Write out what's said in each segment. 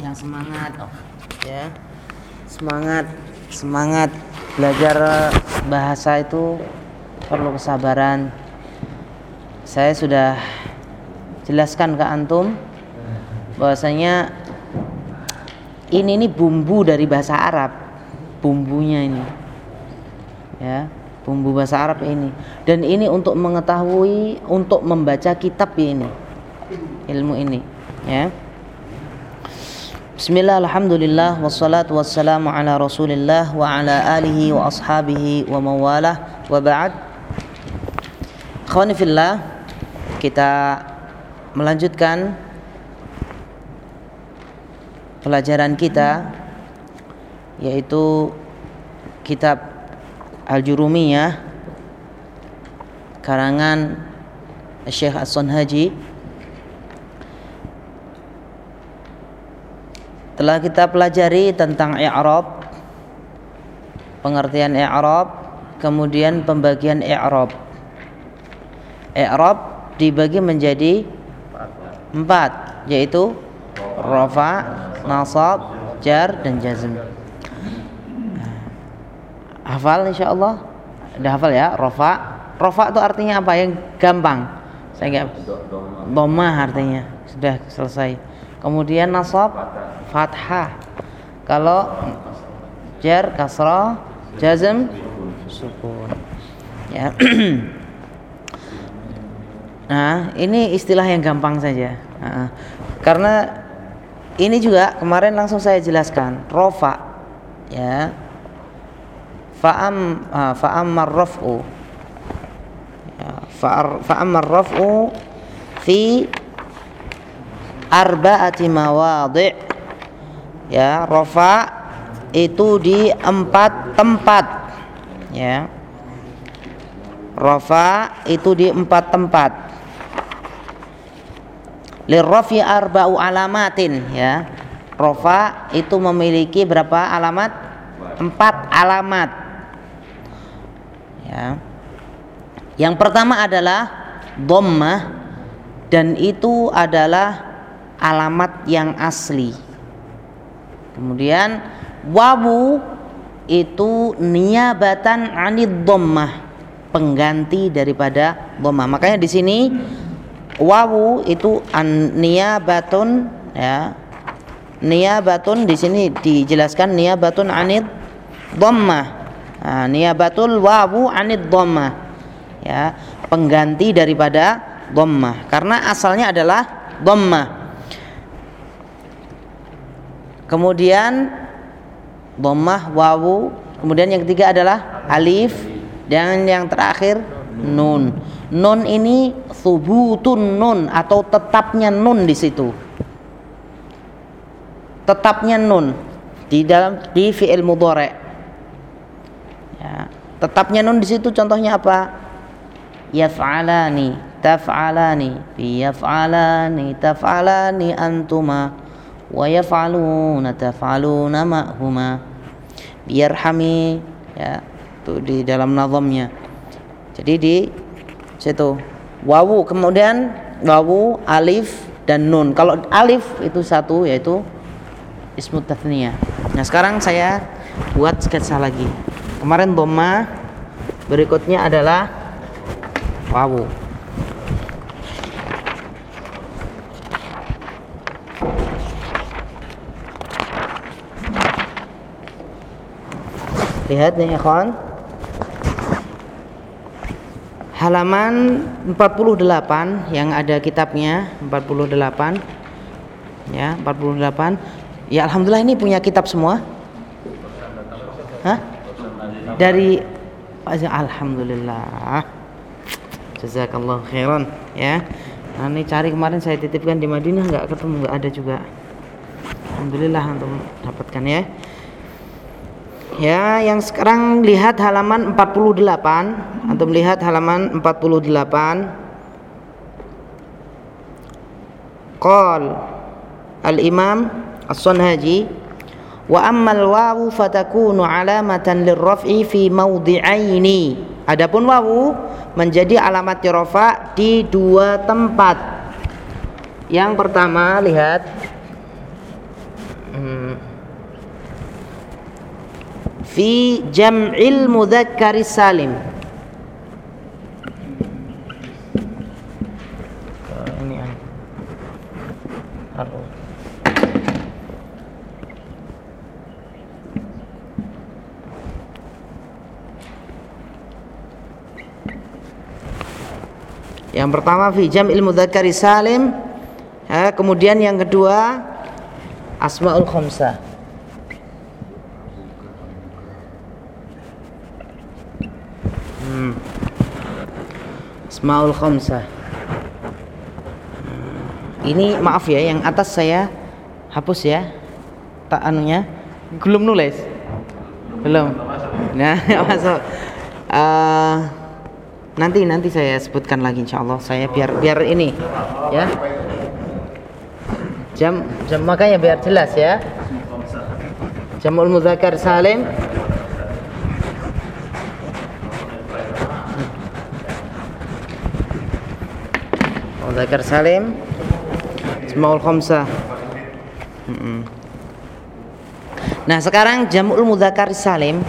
yang semangat. Ya. Semangat semangat. Belajar bahasa itu perlu kesabaran. Saya sudah jelaskan ke antum bahwasanya ini nih bumbu dari bahasa Arab bumbunya ini. Ya bumbu bahasa Arab ini. Dan ini untuk mengetahui untuk membaca kitab ini ilmu ini ya Bismillah, alhamdulillah, wassalatu wassalamu ala rasulillah wa ala alihi wa ashabihi wa mawalah. Wa ba'd. Khawani kita melanjutkan pelajaran kita yaitu kitab Al-Jurumiyah karangan Syekh As-Sunhaji telah kita pelajari tentang i'rab pengertian i'rab kemudian pembagian i'rab. I'rab dibagi menjadi empat yaitu rafa nasab jar dan jazm. Hafal insyaallah? Udah hafal ya? Rafa. Rafa itu artinya apa? Yang gampang. Saya nggak doma artinya. Sudah selesai. Kemudian nasab fathah. Kalau jar kasrah jazm sukun. Ya. Nah ini istilah yang gampang saja. Nah, karena ini juga kemarin langsung saya jelaskan rofa ya. Fa'am fa'ammar raf'u. Ya, fa'ammar raf'u fi arba'ati mawadhi' ya rofa itu di empat tempat. Ya. Rofa itu di empat tempat. Lirrafi arba'u alamatin ya. Rofa itu memiliki berapa alamat? Empat alamat. Ya. Yang pertama adalah dhammah dan itu adalah alamat yang asli Kemudian wawu itu niabatan anid dhammah, pengganti daripada dhammah. Makanya di sini wawu itu an niabatun ya. Niabatun di sini dijelaskan niabatun anid dhammah. Nah, niabatul wawu anid dhammah. Ya, pengganti daripada dhammah. Karena asalnya adalah dhammah kemudian dhammah wawu. Kemudian yang ketiga adalah alif. Dan yang terakhir nun. Nun ini subutun nun atau tetapnya nun di situ. Tetapnya nun di dalam di fi'il mudhari. Ya tetapnya nun di situ contohnya apa? Yaf'alani taf'alani fi yaf'alani taf'alani antuma wa yaf'aluna taf'aluna ma'huma biyarhami ya itu di dalam nazamnya. Jadi di situ. Wawu kemudian wawu alif dan nun. Kalau alif itu satu yaitu ismu tathniyah nah sekarang saya buat sketsa lagi. Kemarin dhamma berikutnya adalah wawu Lihat nih ikhwan. Halaman 48 yang ada kitabnya 48 ya 48 ya alhamdulillah ini punya kitab semua. Hah? dari alhamdulillah. Jazakallah khairan ya. Nah, ini cari kemarin saya titipkan di Madinah nggak ketemu nggak ada juga. Alhamdulillah untuk dapatkan ya Ya, yang sekarang lihat halaman 48 atau melihat halaman 48. Qal Al-Imam As-Sunhaji wa ammal wawu fatakunu alamatan lirraf'i fi mawdi'aini. Adapun wawu menjadi alamat rafa di dua tempat. Yang pertama lihat hmm, fi jam'il mudzakkar salim. Ini Yang pertama fi jam'il mudzakkar salim. Ya, kemudian yang kedua asmaul khamsah asmaul khamsah. Ini maaf ya yang atas saya hapus ya. Tak anunya. Belum nulis. Belum. Nah masuk. Uh, nanti nanti saya sebutkan lagi insya Allah saya biar biar ini ya. Jam jam makanya biar jelas ya. Jamul muzakkar salim muzakkar salim Ismaul khamsah Nah sekarang jamul muzakkar salim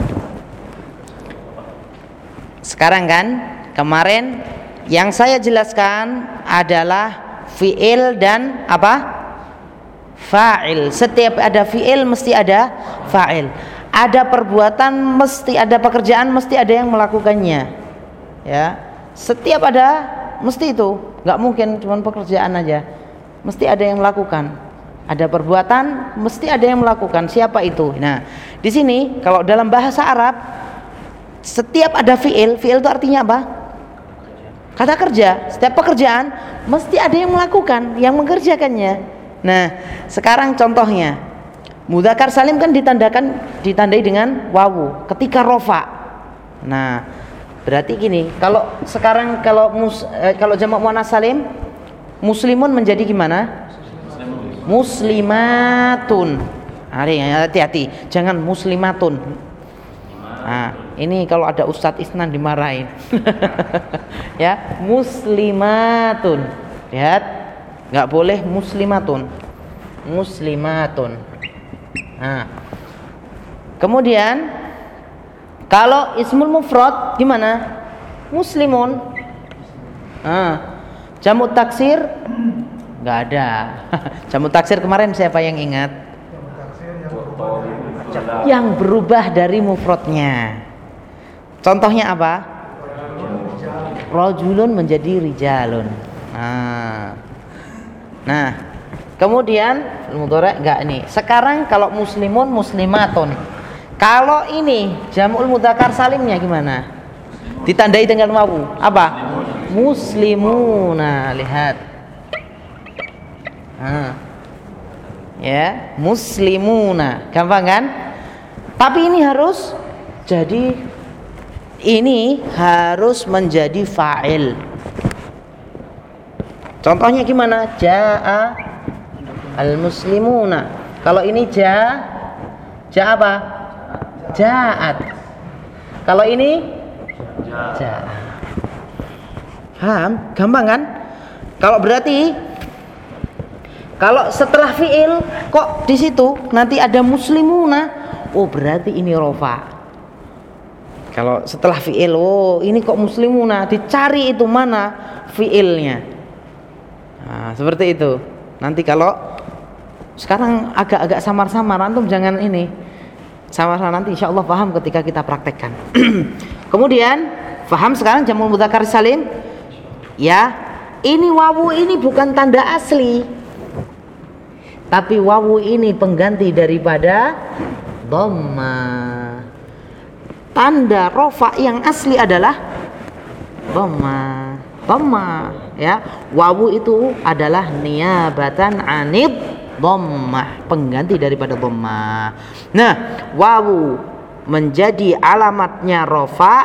Sekarang kan kemarin yang saya jelaskan adalah fiil dan apa fa'il. Setiap ada fi'il mesti ada fa'il. Ada perbuatan mesti ada pekerjaan mesti ada yang melakukannya. Ya. Setiap ada mesti itu. nggak mungkin cuma pekerjaan aja. Mesti ada yang melakukan. Ada perbuatan mesti ada yang melakukan. Siapa itu? Nah, di sini kalau dalam bahasa Arab setiap ada fi'il, fi'il itu artinya apa? Kata kerja. Setiap pekerjaan mesti ada yang melakukan, yang mengerjakannya. Nah, sekarang contohnya Mudakar salim kan ditandakan ditandai dengan wawu ketika rofa. Nah, berarti gini, kalau sekarang kalau mus, eh, kalau jamak muannas salim muslimun menjadi gimana? Muslimatun. Hati-hati, jangan muslimatun. Nah, ini kalau ada Ustadz Isnan dimarahin. ya, muslimatun. Lihat, nggak boleh muslimatun muslimatun nah kemudian kalau ismul mufrad gimana? Muslimun. Nah, jamu taksir? Nggak ada. Jamu taksir kemarin siapa yang ingat? Yang berubah dari mufradnya. Contohnya apa? Rojulun menjadi rijalun. Nah Nah, kemudian mudhari enggak nih. Sekarang kalau muslimun muslimatun. Kalau ini jamul mudzakkar salimnya gimana? Ditandai dengan wawu. Apa? Muslimuna. Lihat. Nah. Ya, muslimuna. Gampang kan? Tapi ini harus jadi ini harus menjadi fa'il Contohnya gimana? Ja'a al-muslimuna. Kalau ini ja ja apa? Ja'at. Kalau ini ja. Paham? Gampang kan? Kalau berarti kalau setelah fiil kok di situ nanti ada muslimuna, oh berarti ini rofa. Kalau setelah fiil, oh ini kok muslimuna, dicari itu mana fiilnya. Nah, seperti itu. Nanti kalau sekarang agak-agak samar-samar antum jangan ini. Samar-samar nanti insya Allah paham ketika kita praktekkan. Kemudian paham sekarang jamul mudzakkar salim? Ya, ini wawu ini bukan tanda asli. Tapi wawu ini pengganti daripada dhamma. Tanda rofa yang asli adalah dhamma dhamma ya wawu itu adalah niabatan anid dhammah pengganti daripada dhammah nah wawu menjadi alamatnya rofa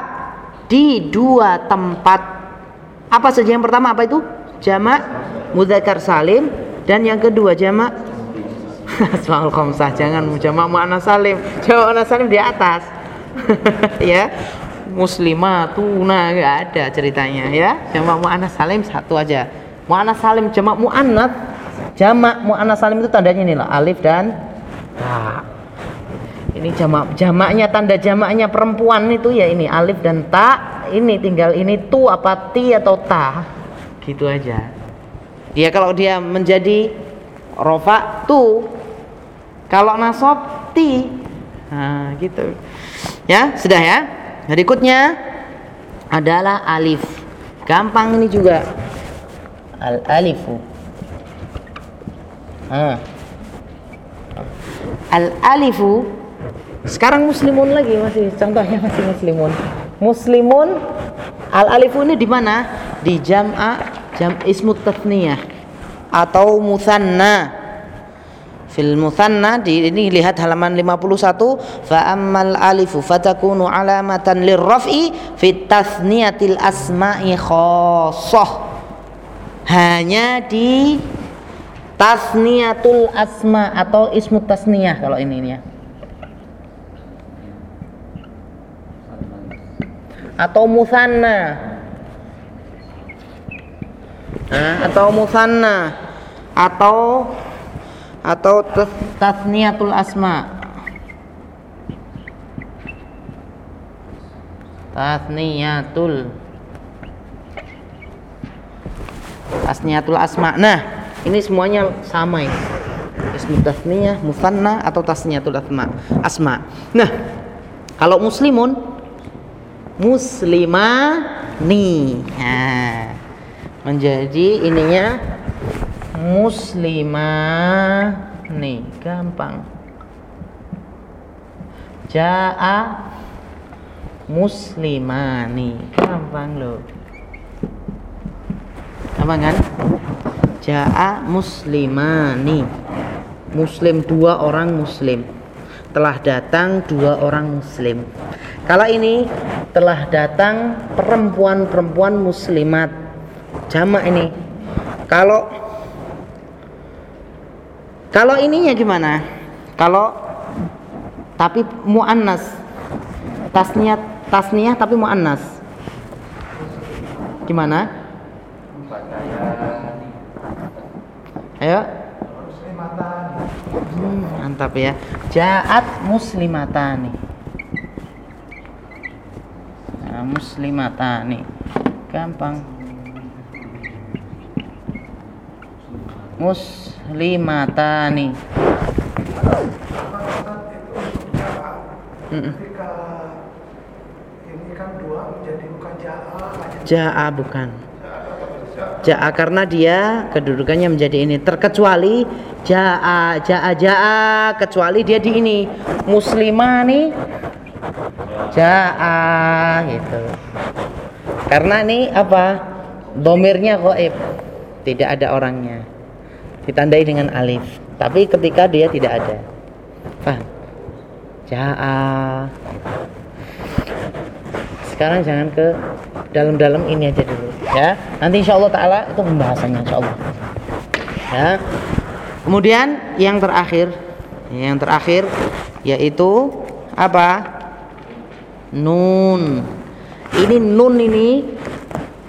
di dua tempat. Apa saja yang pertama? Apa itu? Jamak mudzakkar salim dan yang kedua jamak. Asmaul khamsah jangan jamak muannas salim. Jamak muannas salim di atas. Ya muslimatuna nggak ada ceritanya ya. Jamak muannas salim satu aja. Muannas salim jamak muannats jamak muannas salim itu tandanya ini lah alif dan ta. Ini jamak jamaknya tanda jamaknya perempuan itu ya ini alif dan ta. Ini tinggal ini tu apa ti atau ta? Gitu aja. Dia kalau dia menjadi rofa tu. Kalau nasob ti. Nah gitu. Ya sudah ya. Berikutnya adalah alif. Gampang ini juga. Al alifu ah. al alifu. Sekarang muslimun lagi masih contohnya masih muslimun. Muslimun al alifu ini di mana? Di jam'a jam ismut tathniyah atau musanna fil musanna di ini lihat halaman 51 fa ammal alifu fatakunu alamatan lirraf'i fit tasniyatil asma'i khassah hanya di tasniyatul asma atau ismut tasniyah kalau ini, ini ya. Atau musanna. Atau musanna. Atau atau tasniyatul asma. Tasniyatul tasniyatul asma. Nah ini semuanya sama ini. Ismu tasniyah musanna atau tasniyatul asma asma. Nah kalau muslimun muslimani. Nah, menjadi ininya muslimani. Gampang. Jaa muslimani. Gampang loh. Gampang kan jaa muslimani muslim dua orang muslim telah datang dua orang muslim kalau ini telah datang perempuan-perempuan muslimat jamak ini. Kalau kalau ininya gimana? Kalau tapi muannas. Tasniah tasniah tapi muannas. Gimana? Ayo. Hmm, mantap ya. Ja'at muslimatani. Muslimatani. Gampang. Muslimatani. Ketika ini kan dua menjadi bukan ja'a ja'a bukan ja'a karena dia kedudukannya menjadi ini. Terkecuali ja'a ja'a ja'a kecuali dia di ini. Muslimani jaa gitu. Karena ini apa? Domirnya goib. Tidak ada orangnya. Ditandai dengan alif. Tapi ketika dia tidak ada. Paham jaa. Sekarang jangan ke dalam-dalam ini aja dulu ya. Nanti insya Allah taala itu pembahasannya insya Allah ya. Kemudian yang terakhir yang terakhir yaitu apa? Nun. Ini nun ini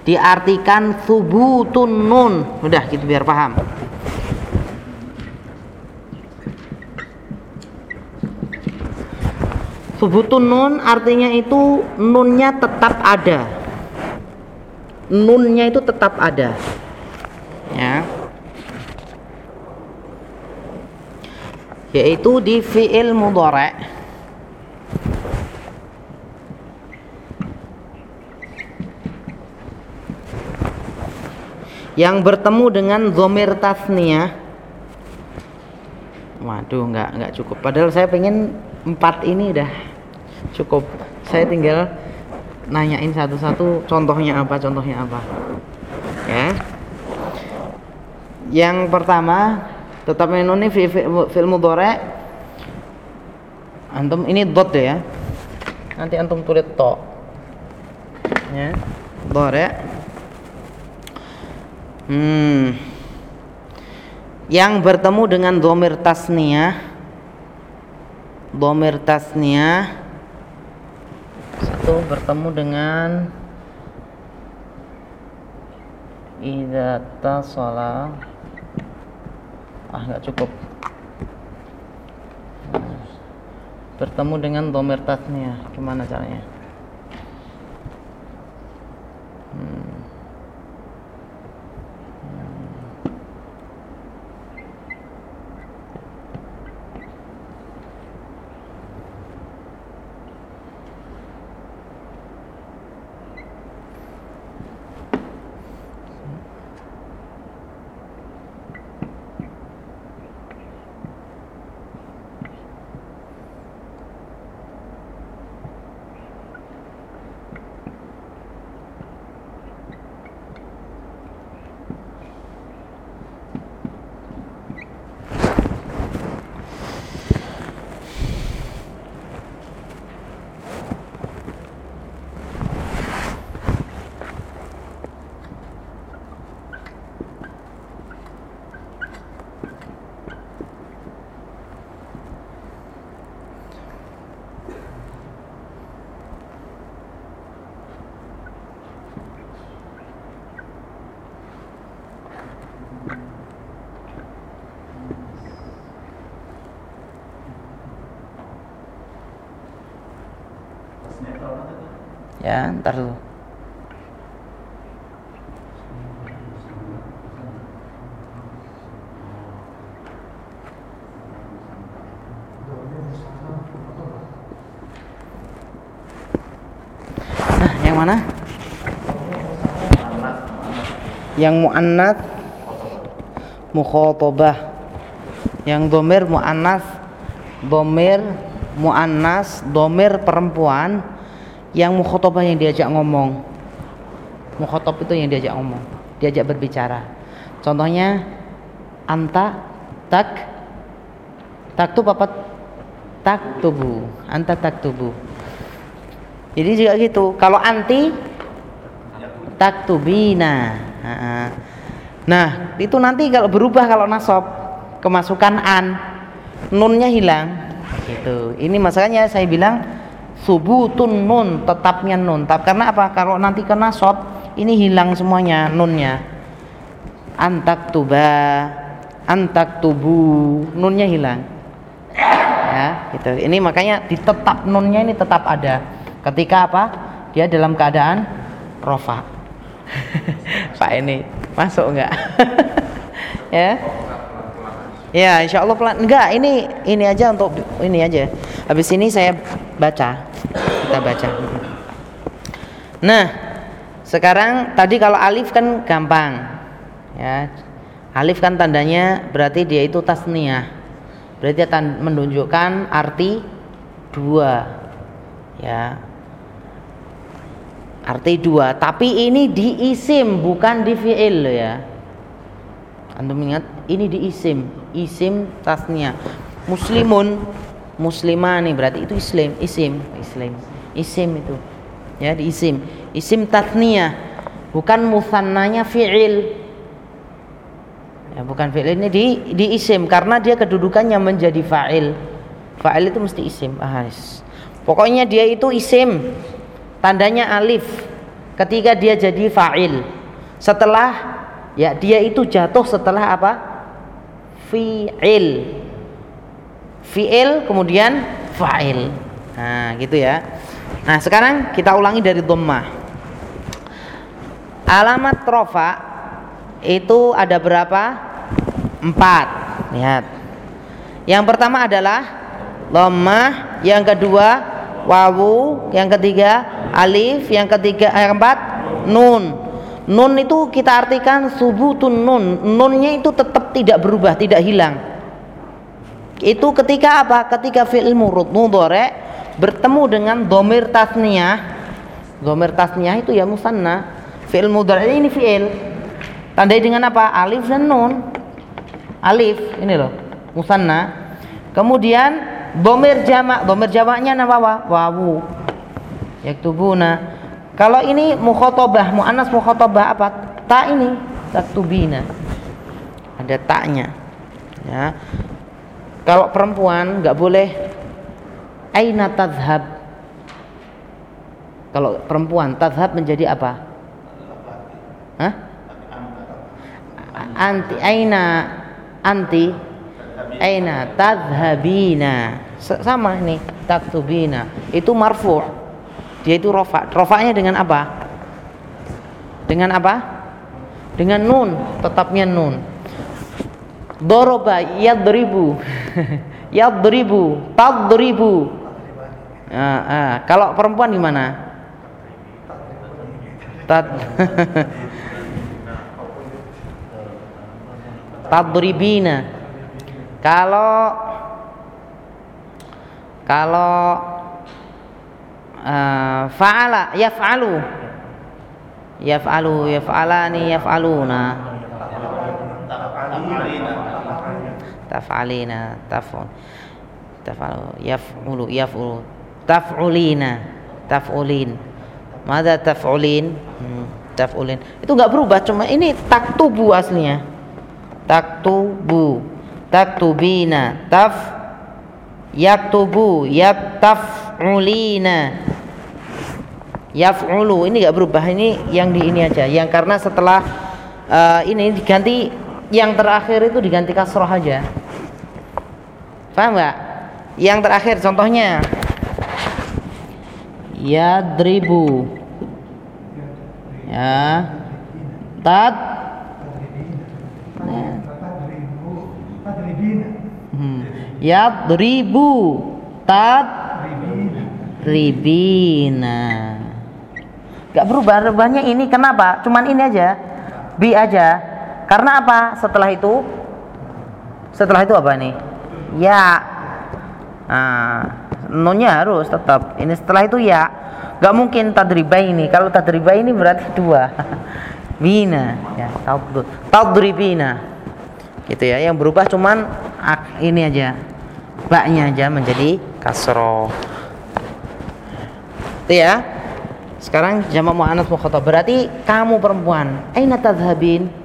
diartikan subutun nun. Udah gitu biar paham. Subutun nun artinya itu nunnya tetap ada nunnya itu tetap ada. Ya. Yaitu di fi'il mudhari' yang bertemu dengan zomir tasnia waduh nggak nggak cukup. Padahal saya pengen empat ini udah cukup. Saya tinggal nanyain satu-satu contohnya apa contohnya apa. Ya. Yang pertama tetap menuni film mudore antum ini dot ya. Nanti antum tulis to. Ya. Dore Hmm. Yang bertemu dengan domir tasnia, domir tasnia satu bertemu dengan idza tasala ah nggak cukup. Bertemu dengan domir tasnya gimana caranya? Hmm. Ya ntar dulu Nah, yang mana? Yang muannats mukhatabah. Yang domir muannas domir muannas domir perempuan yang mukhotobah yang diajak ngomong. Mukhotob itu yang diajak ngomong. Diajak berbicara. Contohnya anta tak tak tuh apa? Tak tubuh. Anta tak tubuh. Jadi juga gitu. Kalau anti tak tubina. Nah itu nanti kalau berubah kalau nasab kemasukan an nunnya hilang. Gitu. Ini masalahnya saya bilang subutun nun tetapnya nun. Tapi karena apa? Kalau nanti kena sot ini hilang semuanya nunnya. Antak tuba antak tubu nunnya hilang. Ya gitu. Ini makanya ditetap nunnya ini tetap ada. Ketika apa? Dia dalam keadaan rofa. Pak ini masuk enggak ya? Ya, insya Allah pelan. Enggak, ini ini aja untuk ini aja. Habis ini saya baca. Kita baca. Nah, sekarang tadi kalau alif kan gampang. Ya. Alif kan tandanya berarti dia itu tasniyah. Berarti menunjukkan arti dua. Ya. Arti dua, tapi ini di isim bukan di fi'il ya. Antum ingat ini di isim, isim tasnya. Muslimun, muslimani berarti itu islam, isim, islam. Isim itu. Ya, di isim. Isim tasniyah bukan musannanya fi'il. Ya, bukan fi'il ini di di isim karena dia kedudukannya menjadi fa'il. Fa'il itu mesti isim. Ah, Pokoknya dia itu isim. Tandanya alif ketika dia jadi fa'il. Setelah ya dia itu jatuh setelah apa fi'il fi'il kemudian fa'il. Nah gitu ya. Nah sekarang kita ulangi dari dhammah. Alamat rofa itu ada berapa? Empat. Lihat. Yang pertama adalah dhammah yang kedua wawu yang ketiga alif yang ketiga yang keempat nun. Nun itu kita artikan subutun nun. Nunnya itu tetap tidak berubah, tidak hilang. Itu ketika apa? Ketika fi'il murud mudhari bertemu dengan domir tasniyah. Domir tasniyah itu ya musanna. Fi'il mudhari ini fi'il. Tandai dengan apa? Alif dan nun. Alif ini loh, musanna. Kemudian domir jamak, domir jamaknya apa? Wawu. Yaktubuna kalau ini mukhotobah, mu'anas mukhotobah apa? Ta ini taktubina. Ada taknya. Ya. Kalau perempuan nggak boleh. Aina tadhab. Kalau perempuan tadhab menjadi apa? Hah? Anti aina anti. Aina tadhhabina. Sama ini taktubina. Itu marfu. Dia itu rofa. Rofanya dengan apa? Dengan apa? Dengan nun tetapnya nun doroba yadribu. Yadribu tadribu. Ah, ah. kalau perempuan gimana? Tad tadribina. Kalau kalau uh, fa'ala yaf'alu. Yaf'alu yaf'alani yaf'aluna taf'alina taf'un taf'alu yaf'ulu yaf'ulu. Taf'ulina taf'ulin. Mada taf'ulin? Hmm, taf'ulin. Itu enggak berubah cuma ini taktubu aslinya. Taktubu. Taktubina taf yaktubu yaktaf'ulina yaf'ulu ini enggak berubah. Ini yang di ini aja. Yang karena setelah uh, ini diganti yang terakhir itu diganti kasroh aja. Paham nggak? Yang terakhir contohnya. Ya. Tad. Hmm. yadribu. Tad. Ribina. Gak berubah rubahnya ini kenapa? Cuman ini aja. Bi aja karena apa? Setelah itu setelah itu apa nih? Ya. Nah, nonnya harus tetap. Ini setelah itu ya. Gak mungkin tadriba ini. Kalau tadriba ini berarti dua. Bina. Ya tadribina. Gitu ya. Yang berubah cuman ini aja. Baknya aja menjadi kasro. Itu ya. Sekarang jamak muannas mukhatab berarti kamu perempuan aina tadhhabin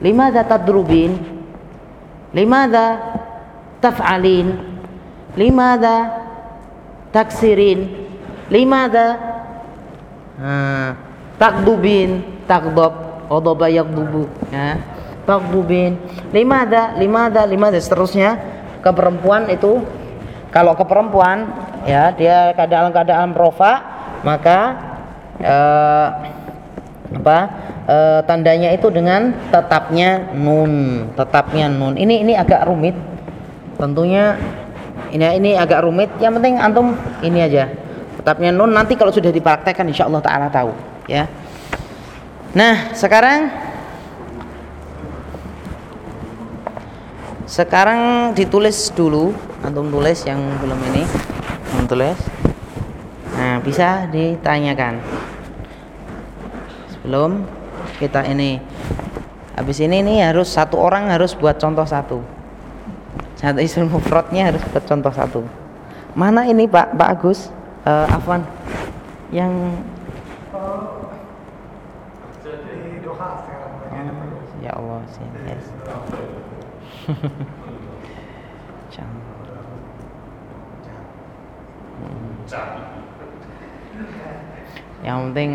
limadha tadrubin? Limadha taf'alin? Limadha taksirin? Limadha hmm, takdubin takdob odoba yakdubu ya maghdubin limada limada limada. Seterusnya ke perempuan itu. Kalau ke perempuan ya dia keadaan keadaan rofa maka eh, apa eh, tandanya itu dengan tetapnya nun tetapnya nun. Ini ini agak rumit. Tentunya ini ini agak rumit. Yang penting antum ini aja. Tetapnya nun nanti kalau sudah dipraktekkan insya Allah taala tahu ya. Nah sekarang sekarang ditulis dulu. Antum tulis yang belum ini. Antum tulis? Nah bisa ditanyakan. Sebelum kita ini. Habis ini nih harus satu orang harus buat contoh satu. Satu isim mufradnya harus buat contoh satu. Mana ini Pak? Pak Agus? Uh, Afwan? Yang ya Allah sih. Yes. Yang penting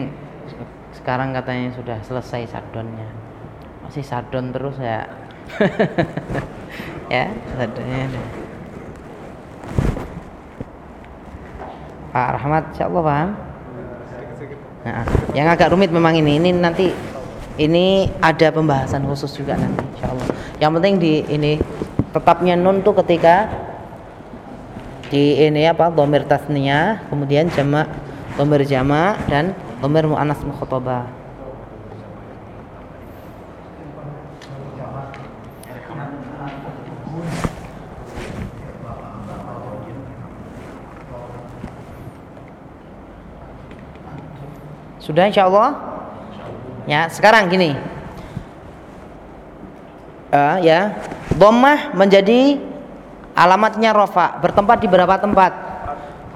sekarang katanya sudah selesai sadonnya. Masih sadon terus ya. ya, sadonnya. Pak Rahmat, siapa paham? Nah, yang agak rumit memang ini. Ini nanti ini ada pembahasan khusus juga nanti insya Allah yang penting di ini tetapnya nun tuh ketika di ini apa domir tasnia kemudian jamak domir jamak dan domir mu'anas mukhotoba sudah insya Allah Ya, sekarang gini. Uh, ya, dhammah menjadi alamatnya rofa bertempat di berapa tempat?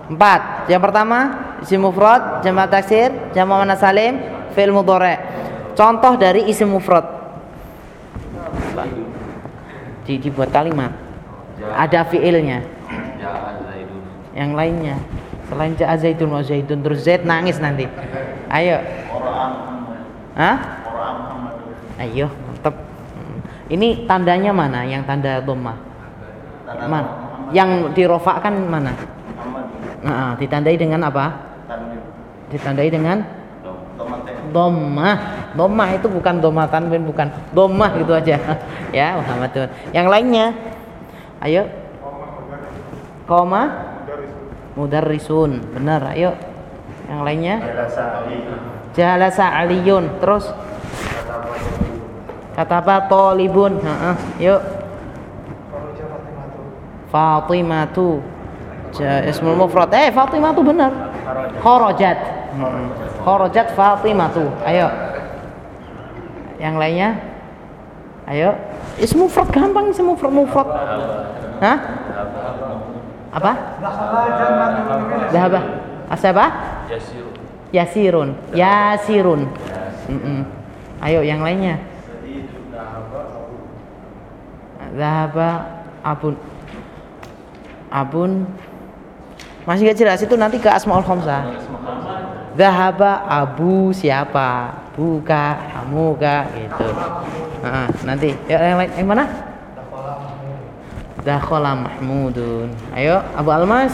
Empat. Yang pertama isim mufrad, jamak taksir, jamak mana salim, fi'il mudhari. Contoh dari isim mufrad. Di, dibuat kalimat. Ada fi'ilnya. Yang lainnya. Selain ja'a zaidun wa zaidun terus zaid nangis nanti. Ayo. Hah? Ayo, mantap. Ini tandanya mana yang tanda dhammah? Man, yang dirofakkan mana? Nah, ditandai dengan apa? Ditandai dengan Domah. Domah itu bukan domah tanwin bukan. Domah gitu aja. ya, Muhammad Yang lainnya? Ayo. Koma mudarrisun. Benar, ayo. Yang lainnya? Jalasa aliyun. Terus kata apa? Tolibun. Heeh, yuk. Fatimatu. Ismul mufrad. Eh, Fatimatu benar. Kharajat. Kharajat Fatimatu. Ayo. Yang lainnya? Ayo. Ismu mufrad gampang ismu mufrad mufrad. Hah? Apa? Dahaba. Asaba? Yasirun. Yasirun. Yasirun. Mm -mm. Ayo yang lainnya. Dahaba abun abun masih gak jelas itu nanti ke asmaul khamsah Dahaba abu siapa? Buka amuka gitu. Nah, nanti. Ya, yang lain yang mana? Dakhala Mahmudun. Ayo Abu Almas.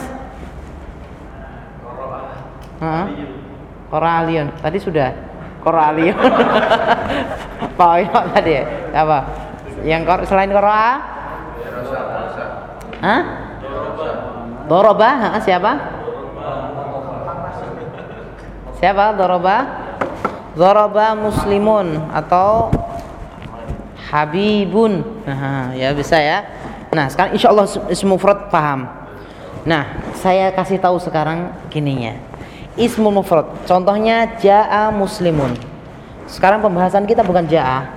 Kora Alion tadi sudah. Kora Alion Pak Oyo tadi ya. Apa? Yang kor selain Kora Hah? Doroba, ha, siapa? Siapa Doroba? Doroba Muslimun atau Habibun. Nah, ya bisa ya. Nah, sekarang insya Allah ismu mufrad paham. Nah, saya kasih tahu sekarang gininya. Ismu mufrad. Contohnya jaa muslimun. Sekarang pembahasan kita bukan jaa.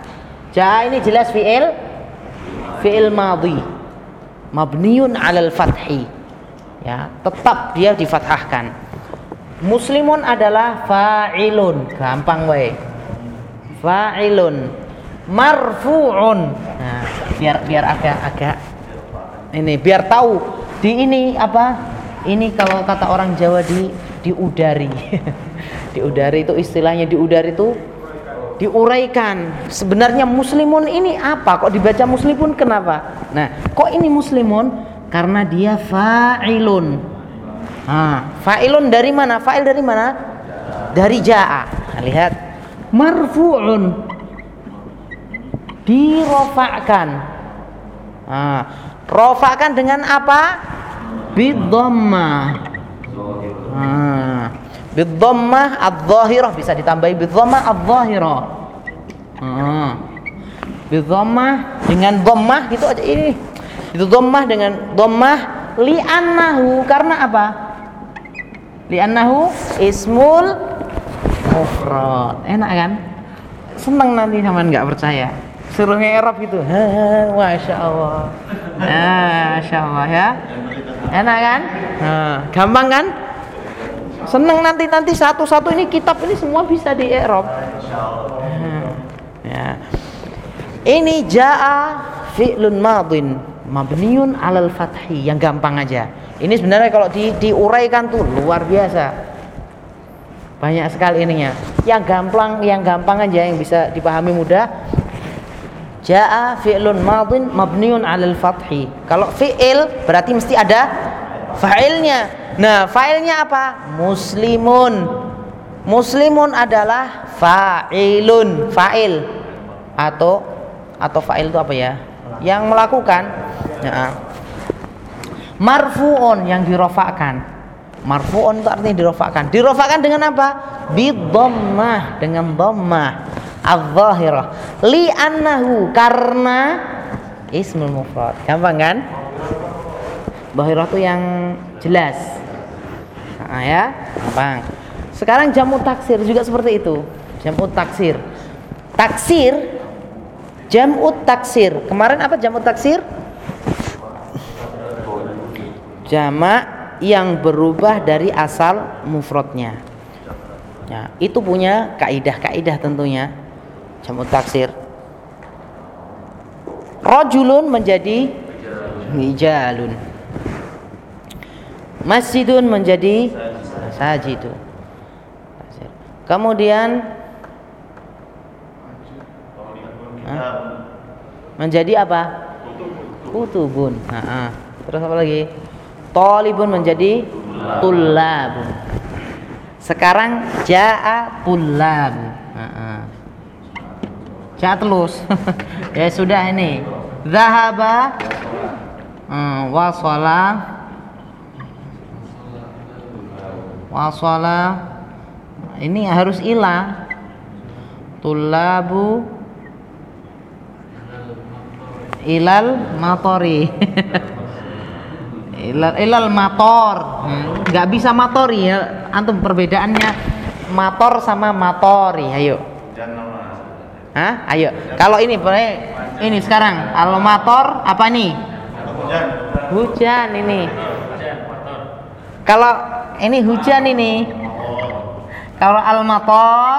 Jaa ini jelas fiil fiil madhi. Mabniun 'alal fathi ya tetap dia difathahkan muslimun adalah fa'ilun. Gampang wae fa'ilun. Marfu'un. Nah biar biar agak agak ini biar tahu. Di ini apa? Ini kalau kata orang Jawa di diudari. Diudari itu istilahnya diudari itu diuraikan. Sebenarnya muslimun ini apa? Kok dibaca muslimun kenapa? Nah kok ini muslimun? Karena dia fa'ilun. Nah, fa'ilun dari mana? Fa'il dari mana? Dari ja'a. Nah, lihat. Marfu'un. Dirofa'kan. Nah, rofa'kan dengan apa? Bidhammah. Nah, bidhammah adz-dhahirah bisa ditambahi bidhammah adz-dhahirah. Nah, bidhammah dengan dhammah gitu aja ini itu dhammah dengan dhammah li'annahu karena apa? Li'annahu ismul mufrad. Enak kan? Seneng nanti sama nggak percaya. Suruh ngerap gitu. Masya Allah. Masya Allah ya. Enak kan? Nah, gampang kan? Seneng nanti nanti satu-satu ini kitab ini semua bisa di Eropa. Nah, ya. Ini jaa fi'lun madin mabniun alal fathi yang gampang aja. Ini sebenarnya kalau di, diuraikan tuh luar biasa. Banyak sekali ininya. Yang gampang yang gampang aja yang bisa dipahami mudah. Jaa fi'lun madin mabniun alal fathi. Kalau fi'il berarti mesti ada fa'ilnya. Nah fa'ilnya apa? Muslimun. Muslimun adalah fa'ilun. Fa'il. Atau atau fa'il itu apa ya yang melakukan ya. marfuun yang dirofakan marfuun itu artinya dirofakan dirofakan dengan apa? Bidomah dengan dhammah. Al-zahirah li annahu karena ismul mufrad. Gampang kan? Zahirah itu yang jelas. Nah, ya? Gampang. Sekarang jamu taksir juga seperti itu. Jamu taksir. Taksir jamu taksir kemarin apa jamu taksir jamak yang berubah dari asal mufradnya. Ya, itu punya kaidah-kaidah tentunya. Jamu taksir. Rajulun menjadi mijalun. Masjidun menjadi sajidun. Kemudian menjadi apa? Kutubun. Nah, terus apa lagi? Tolibun menjadi tulabun sekarang jaa tulab jaa telus. Ya sudah ini. Zahaba hmm, wasala wasala ini harus ilah tulabu ilal matori. Ilal ilal mator. Hmm, nggak bisa matori ya. Antum perbedaannya motor sama matori. Ayo. Hah? ayo. Kalau ini ini sekarang. Kalau motor apa nih hujan. Ini. Kalau ini hujan ini. Kalau al motor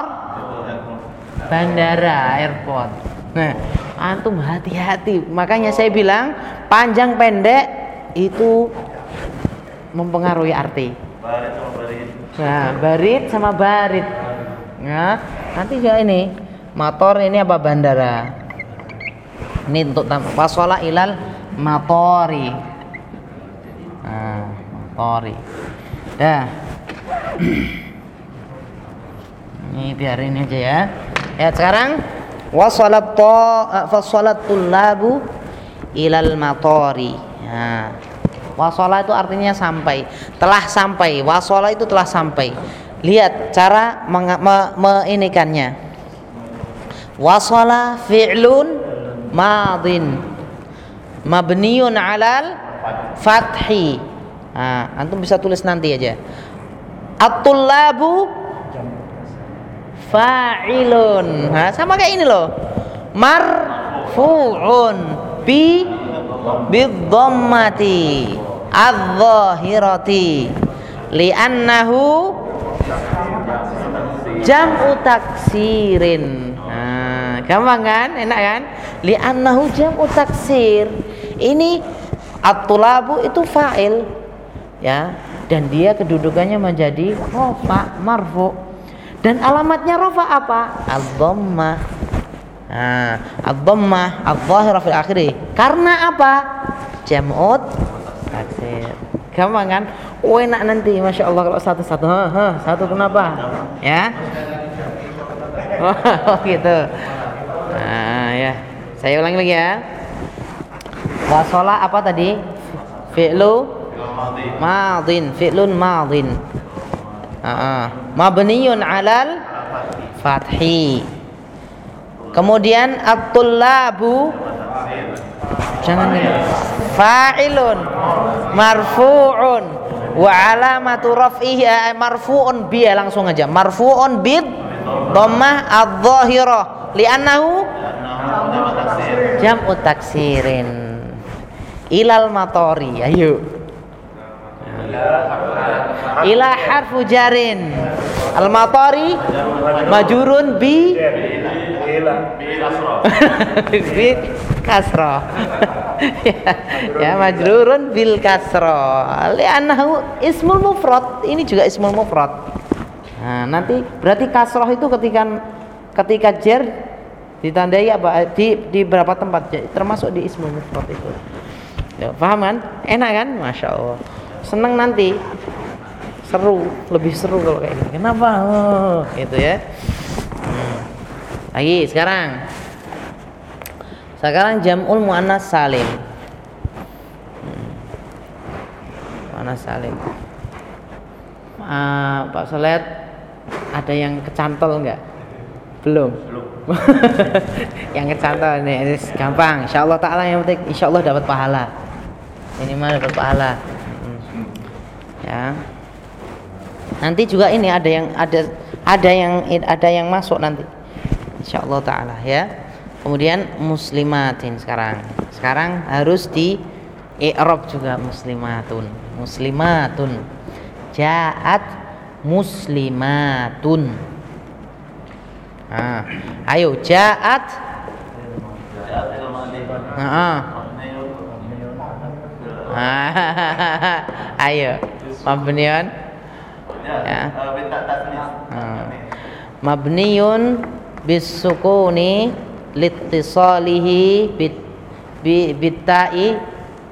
bandara airport. Nah antum hati-hati. Makanya saya bilang panjang pendek itu mempengaruhi arti. Nah barit. Sama barit. Ya nanti juga ini motor ini apa bandara? Ini untuk fasola ilal motori nah motori dah. Ini biarin aja ya. Ya sekarang wasalat to fasolat tullabu ilal motori nah Wasola itu artinya sampai, telah sampai. Wasola itu telah sampai. Lihat cara meinikannya. Me, fi'lun madin mabniun alal fathi. Antum bisa tulis nanti aja. At-tullabu fa'ilun. Nah, sama kayak ini loh. Marfu'un bi bidhammati adh-dhahirati. Li'annahu jam'u taksirin. Nah, gampang kan? Enak kan? Li'annahu jam'u taksir. Ini at-tulabu itu fa'il ya. Dan dia kedudukannya menjadi rofa marfu dan alamatnya rofa apa? Al-dhammah nah ad-dhammah adh-dhahira fil akhiri. Karena apa? Jam'ut taksir gampang kan? Oh enak nanti masya Allah kalau satu satu. Ha, ha, satu kenapa? Ya? Oh gitu. Nah ya. Saya ulangi lagi ya. Wasola apa tadi? Fi'lu madin fi'lun madin uh, mabniyun alal fathi. Kemudian at-tullabu. Jangan fa'ilun. Marfu'un. Wa alamatu raf'ihi eh, marfu'un bi ya, langsung aja. Marfu'un bid dhammah adh-dhahirah li'annahu jam'u taksirin. Ilal matori. Ayo ila harfu jarin. Al matori majurun bi bi kasro ya, ya majrurun bil kasro li'annahu ismul mufrad. Ini juga ismul mufrad. Nah, nanti berarti kasroh itu ketika ketika jer ditandai apa di di berapa tempat? Termasuk di ismul mufrad itu. Ya, paham kan? Enak kan? Masya Allah seneng nanti seru lebih seru kalau kayak gini kenapa oh, gitu ya hmm. lagi sekarang sekarang jam'ul muannas salim. Hmm. Muannas salim. Uh, Pak Solet ada yang kecantol enggak? Belum. Belum. yang kecantol ini, ini gampang. Insya Allah Taala yang penting Insya Allah dapat pahala. Minimal dapat pahala. Hmm. Ya. Nanti juga ini ada yang ada ada yang ada yang masuk nanti. Insya Allah Taala ya kemudian muslimatin sekarang sekarang harus di i'rab juga muslimatun muslimatun jaat muslimatun ah ayo jaat ah ayo mabniun ya. Mabniun bisukuni litisalihi bit bi bitai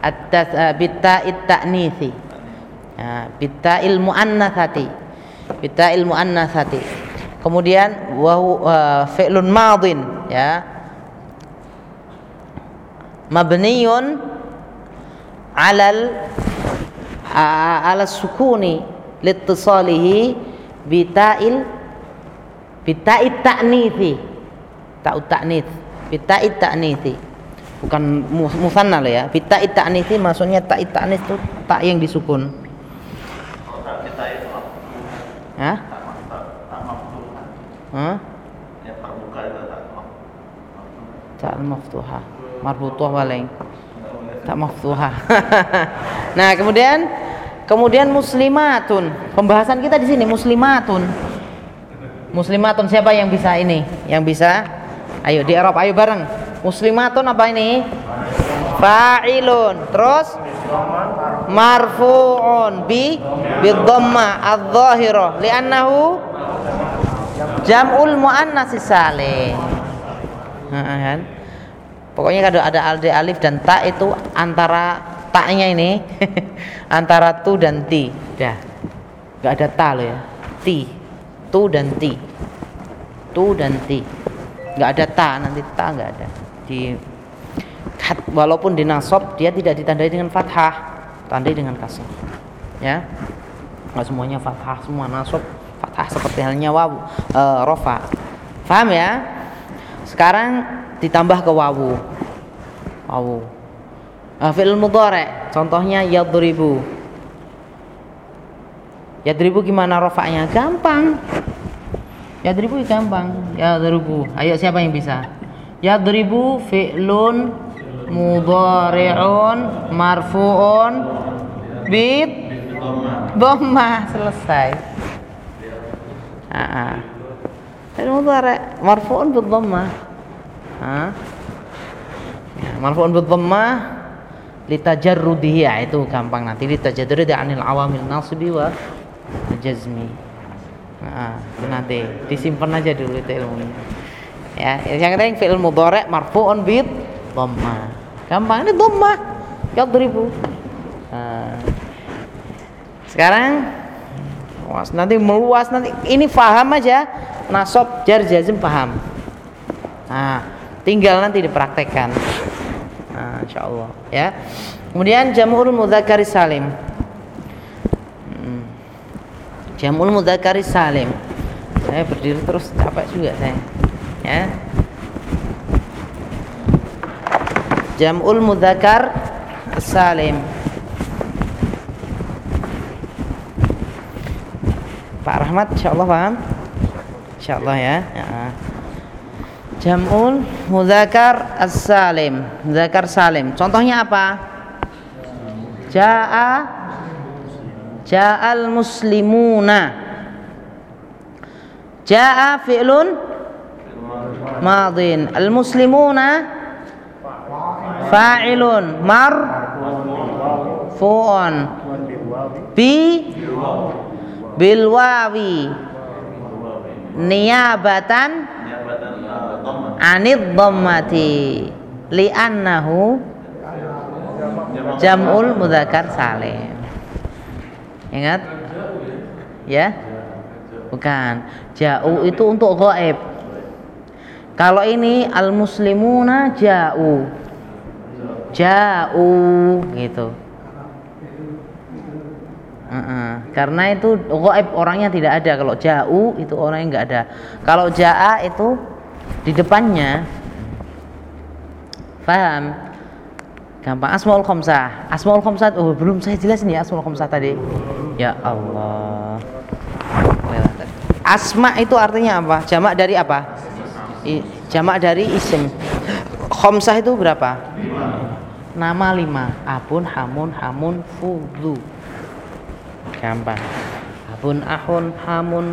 at-tas uh, bitta'it ta'nithi. Ya, bitta'il muannatsati bitta'il muannatsati kemudian wa uh, fi'lun madin ya. Mabniyun alal ala sukuni litisalihi bita'il bita'it ta'nithi. Ta'ut ta'nits bita'it ta'nithi. Bukan musanna ya. Bita'it ta'nithi maksudnya ta'it ta'nits itu tak yang disukun. Hah? Hah? Tak maftuha marbutuh paling tak maftuha nah kemudian kemudian muslimatun. Pembahasan kita di sini muslimatun. Muslimatun siapa yang bisa ini? Yang bisa? Ayo di Arab ayo bareng. Muslimatun apa ini? Fa'ilun. Terus? Marfu'un. Bi? Bidhamma adh-dhahirah li'annahu? Jam'ul muannas salim kan pokoknya kalau ada alde alif dan ta itu antara taknya ini antara tu dan ti. Dah. Nggak ada ta loh ya. Ti. Tu dan ti. Tu dan ti. Nggak ada ta. Nanti ta nggak ada. Di walaupun di nasab dia tidak ditandai dengan fathah. Tandai dengan kasar ya. Nggak semuanya fathah. Semua nasab fathah seperti halnya waw e, rofa paham ya? Sekarang ditambah ke wawu. Wawu. Uh, fi'il mudhari. Contohnya yadribu. Yadribu gimana rofaknya? Gampang. Yadribu gampang. Yadribu. Ayo siapa yang bisa? Yadribu fi'lun mudhari'un marfu'un bid dhamma. Selesai. Ah fi'il mudhari' marfu'un bid ah ya, marfu'un bid dhamma litajarrudihi. Ya, itu gampang nanti. Litajarrudi anil awamil nasibi wa jazmi. Nah, nanti. Disimpan aja dulu itu ilmunya. Ya yang penting fi'il mudhari' marfu'un bid dhamma gampang ini dhamma yadribu. Nah. sekarang luas nanti meluas nanti. Ini paham aja. Nasab jar jazm paham. Nah tinggal nanti dipraktekkan. Nah, insyaallah ya. Kemudian jam'ul mudzakkar salim. Hmm. jam'ul mudzakkar salim. Saya berdiri terus capek juga saya ya. Jam'ul mudzakkar salim. Pak Rahmat insyaallah paham? Insyaallah ya, ya. Jam'ul mudzakkar as-salim. Mudzakkar salim. Contohnya apa? Ja'a Ja'al muslimuna. Ja'a fi'lun madin. Al-muslimuna fa'ilun mar fu'un bi bil wawi niyabatan anid dhammati li'annahu jam'ul mudzakkar salim. Ingat? Ya? Bukan. Ja'u itu untuk ghaib. Kalau ini al muslimuna ja'u. Ja'u gitu. Uh -uh. karena itu ghaib orangnya tidak ada. Kalau ja'u itu orangnya nggak ada. Kalau ja'a itu di depannya. Paham gampang. Asmaul khamsah asmaul khamsah oh belum saya jelasin ya asmaul khamsah tadi. Ya Allah. Asma itu artinya apa? Jamak dari apa? Jamak dari isim. Khamsah itu berapa? Nama lima. Abun hamun hamun fudhu. Gampang. Abun ahun hamun.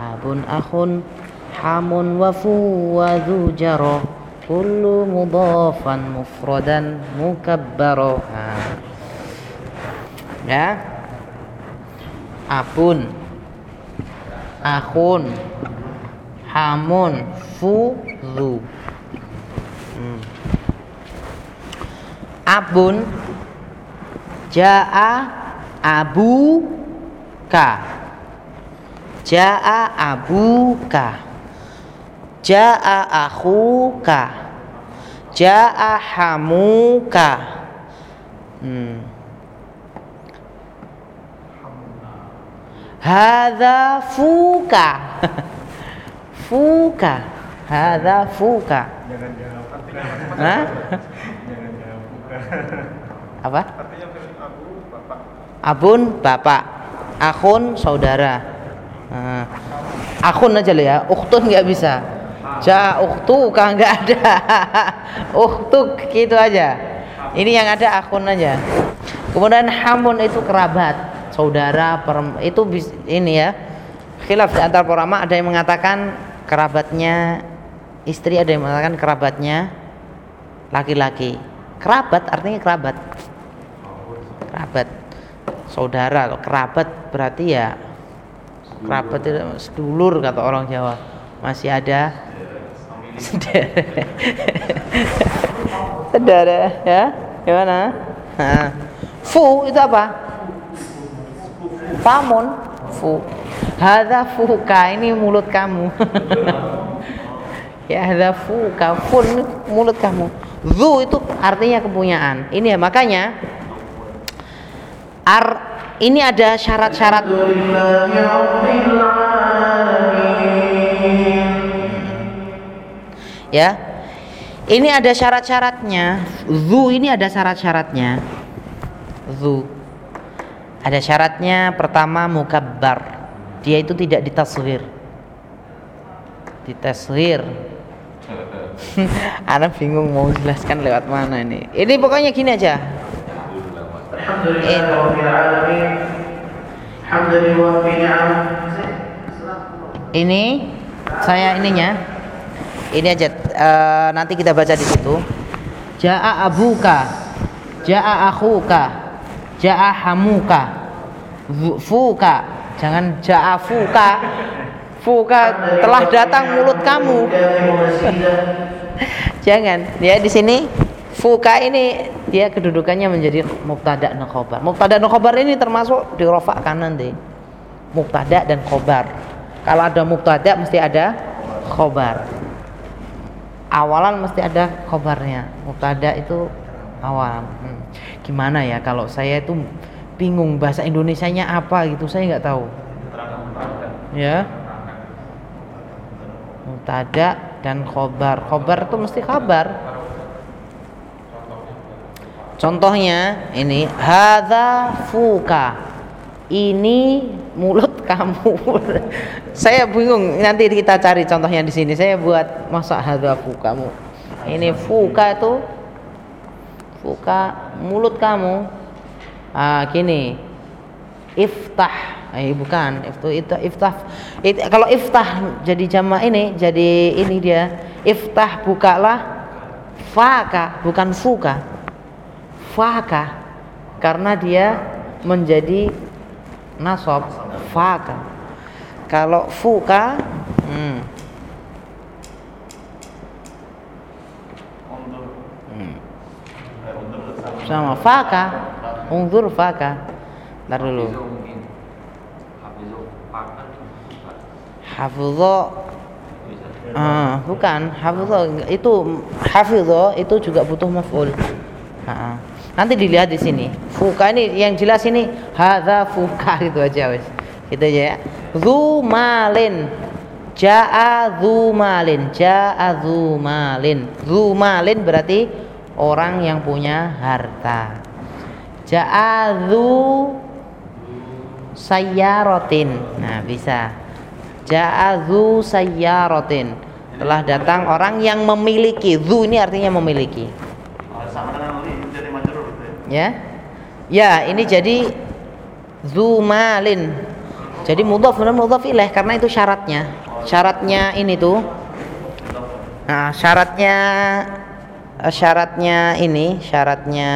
Abun ahun hamun wa fu wa dhu jaro kullu mudhafan mufradan mukabbaro. Nah. ya. Apun. Akhun. Hamun. Fu. Dhu. Hmm. abun. Jaa abuka. Jaa abuka jaa akhuka jaa hamuka hmm. Hadza fuka. fuka. Hadza fuka. Apa? Abun bapak. Akhun saudara. Nah. Akhun aja lah ya. Ukhtun nggak bisa. Ja ukhtuka nggak ada. Ukhtuk gitu aja. Ini yang ada akhun aja. Kemudian hamun itu kerabat saudara itu ini ya khilaf di antara para ulama ada yang mengatakan kerabatnya istri ada yang mengatakan kerabatnya laki-laki kerabat artinya kerabat kerabat saudara kerabat berarti ya kerabat itu sedulur kata orang Jawa masih ada saudara ya gimana nah. fu itu apa Famun fu. Hadza fuka ini mulut kamu. ya hadza fuka fun mulut kamu. Zu itu artinya kepunyaan. Ini ya makanya ar ini ada syarat-syarat ya ini ada syarat-syaratnya zu ini ada syarat-syaratnya zu ada syaratnya pertama mukabbar. Dia itu tidak ditaswir. Ditaswir. Anak bingung mau jelaskan lewat mana ini. Ini pokoknya gini aja. Ini saya ininya. Ini aja uh, nanti kita baca di situ. Ja'a abuka, ja'a akhuka, ja'a hamuka fuka. Jangan ja'a fuka. Fuka telah datang mulut kamu. Jangan. Ya di sini fuka ini dia kedudukannya menjadi mubtada dan khobar. Mubtada dan khobar ini termasuk dirofakkan nanti. Mubtada dan khobar. Kalau ada mubtada mesti ada khobar awalan mesti ada khobarnya. Mubtada itu awal. Hmm. gimana ya kalau saya itu bingung bahasa Indonesianya apa gitu saya nggak tahu. Ya. Mutada dan khobar. Khobar itu mesti kabar. Contohnya ini hadza fuka. Ini mulut kamu. Saya bingung nanti kita cari contohnya di sini. Saya buat masa hadza fukamu ini fuka itu buka mulut kamu. Ah gini. Iftah. Eh bukan. Itu itu iftah. It, kalau iftah jadi jama ini jadi ini dia. Iftah bukalah faka bukan fuka. Faka karena dia menjadi nasab faka. Kalau fuka hmm, sama faka. Ungzur faka. Ntar dulu. Hafidho ah, bukan. Hafidho itu hafidho itu juga butuh maf'ul. Ah, nanti dilihat di sini. Fuka ini yang jelas ini hadza fuka itu aja wes. Gitu aja ya. Zu malin. Jaa zu malin. Jaa zu malin. Berarti orang yang punya harta. Ja'adhu sayyarotin. Nah bisa. Ja'adhu sayyarotin. Telah datang orang yang memiliki. Zu ini artinya memiliki ya. Ya ini jadi zumalin jadi mudhaf benar mudhaf ilaih karena itu syaratnya. Syaratnya ini tuh. Nah syaratnya syaratnya ini syaratnya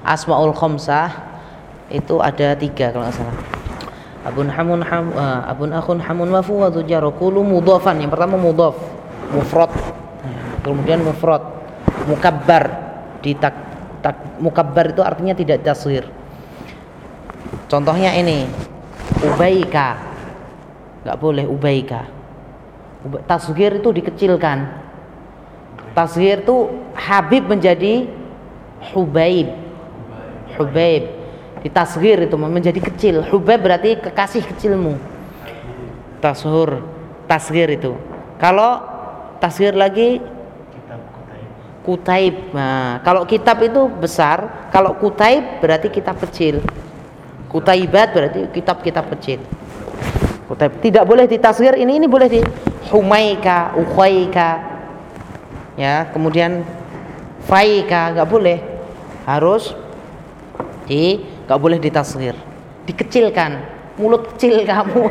asmaul khamsah itu ada tiga kalau nggak salah. Abun hamun ham uh, abun akhun hamun wafu wa tujaru mudhafan yang pertama mudhaf mufrad. Kemudian mufrad mukabbar ditak mukabbar itu artinya tidak tasghir contohnya ini ubaika. Nggak boleh ubaika. Tasghir itu dikecilkan. Tasghir itu habib menjadi hubaib. Hubaib. Ditasghir itu menjadi kecil. Hubaib berarti kekasih kecilmu. Tashur tasghir itu. Kalau tasghir lagi kutaib. Nah, kalau kitab itu besar kalau kutaib berarti kitab kecil. Kutaibat berarti kitab-kitab kecil. Kutaib. Tidak boleh ditasghir ini ini boleh di humaika ukhaika ya kemudian faika nggak boleh. Harus di nggak boleh ditasghir dikecilkan. Mulut kecil kamu.